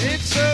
It's a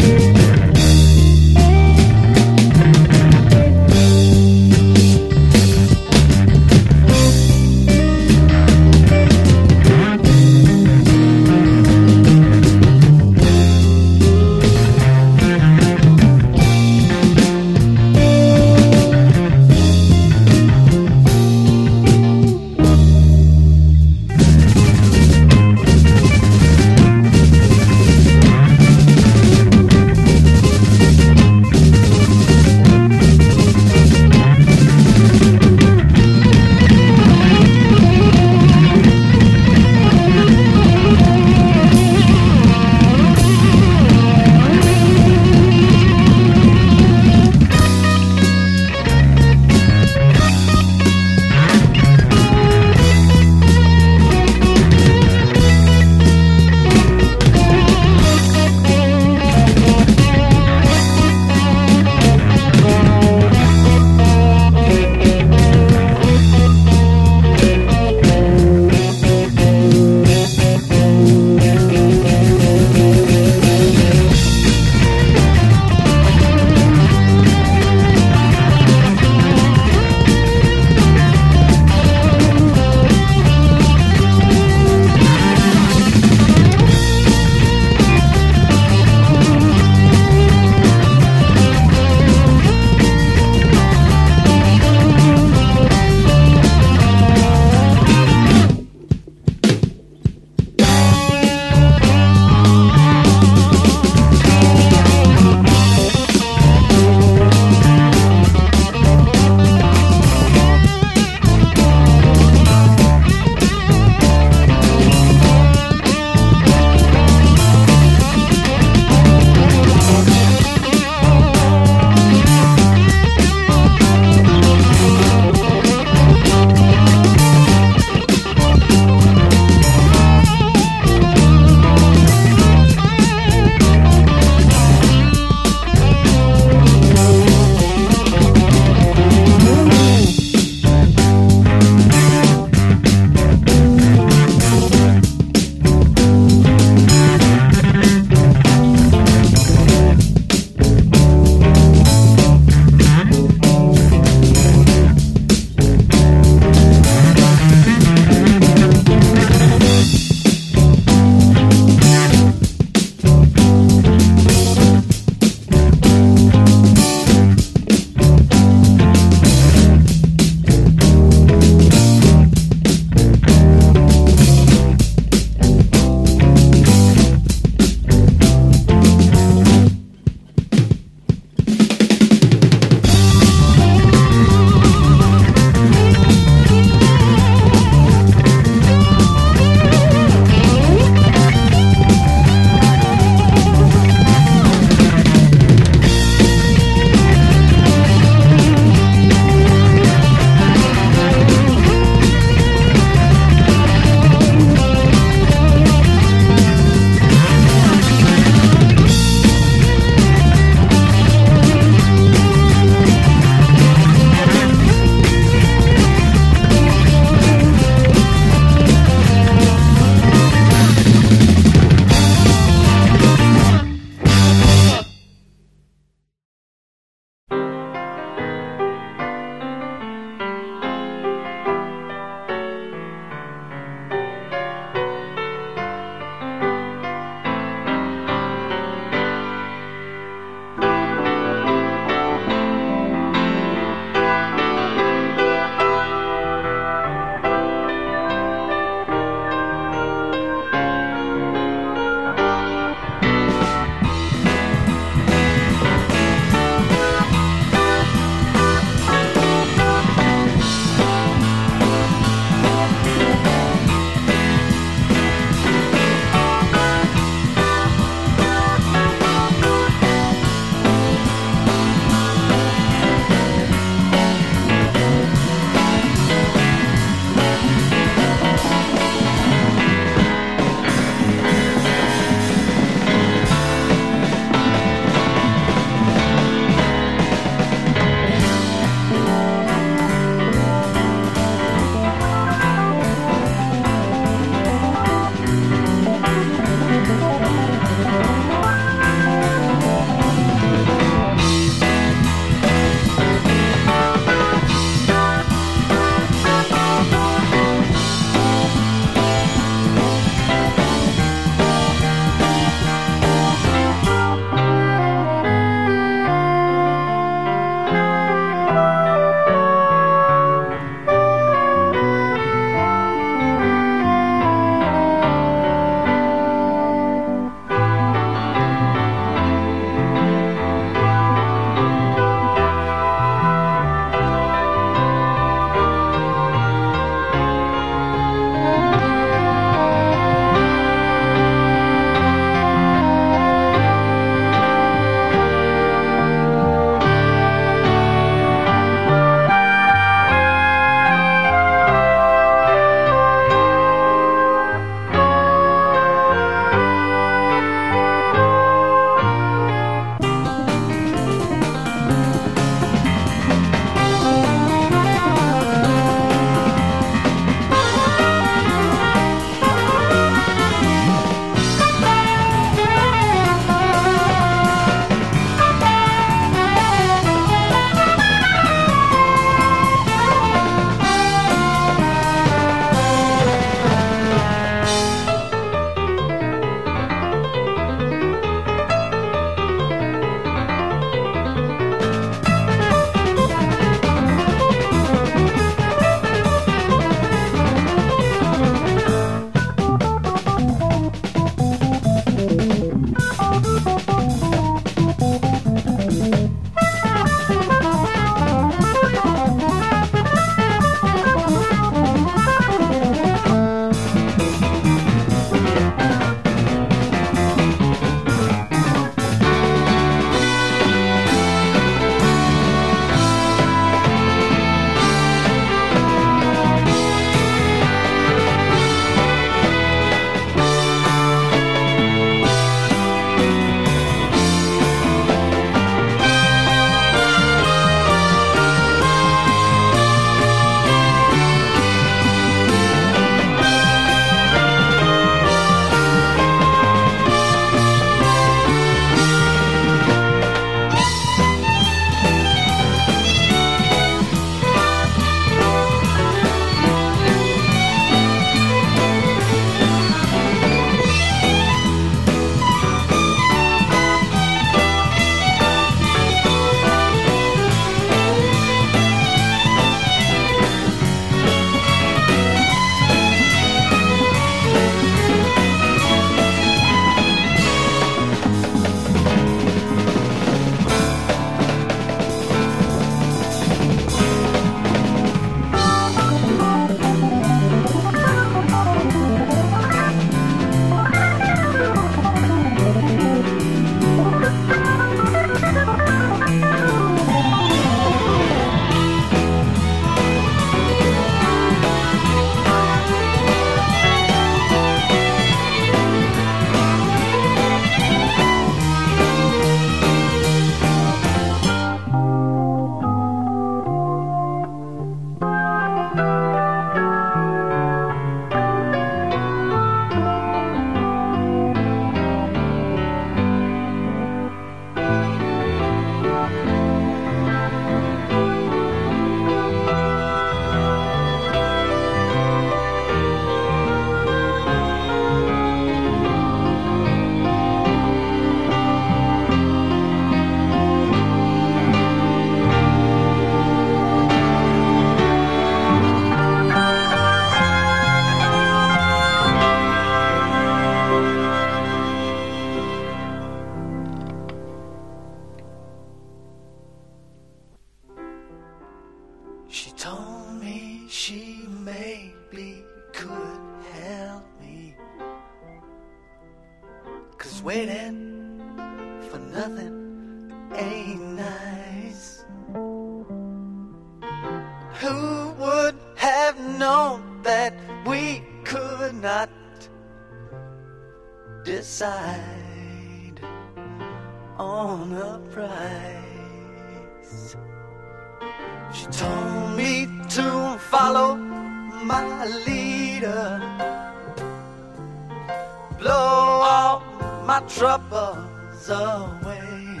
troubles away.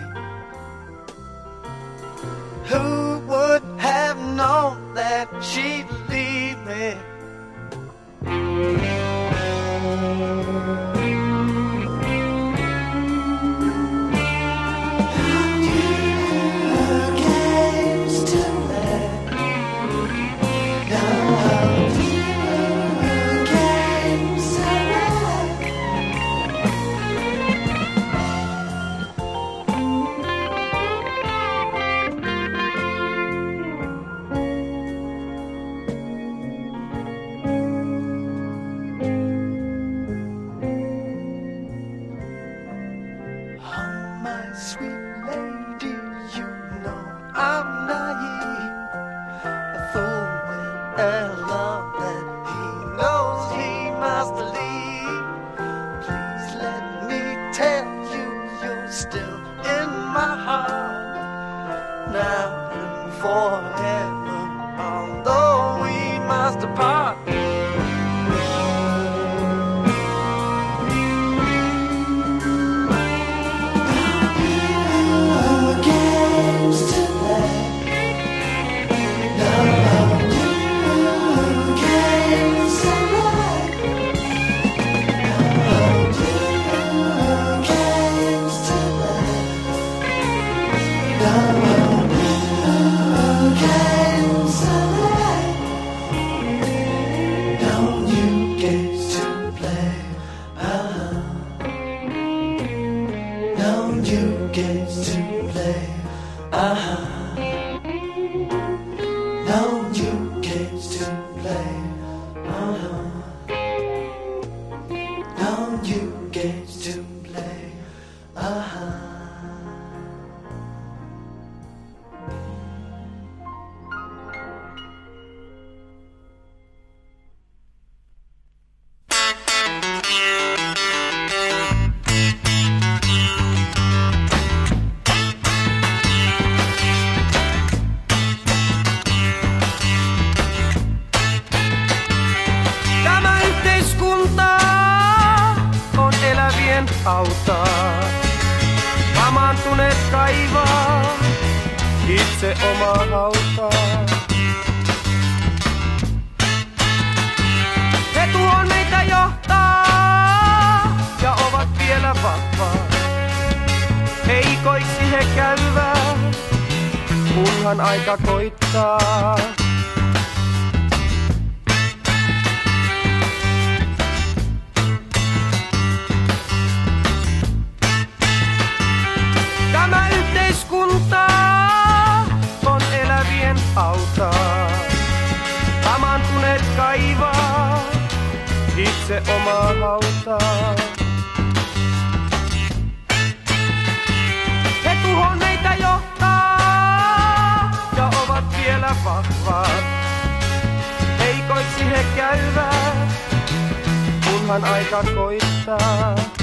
Who would have known that she'd leave me? hautaa. Hamaantuneet kaivaa itse omaa hautaa. He tuon meitä johtaa ja ovat vielä vahvaa. Heikoiksi he käyvät, kunhan aika koittaa. omaa hautaa. He tuhon meitä johtaa ja ovat vielä vahvaa. Heikoiksi he käyvät, kunhan aika koittaa.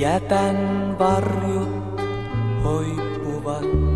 Jätän varjot hoippuvat.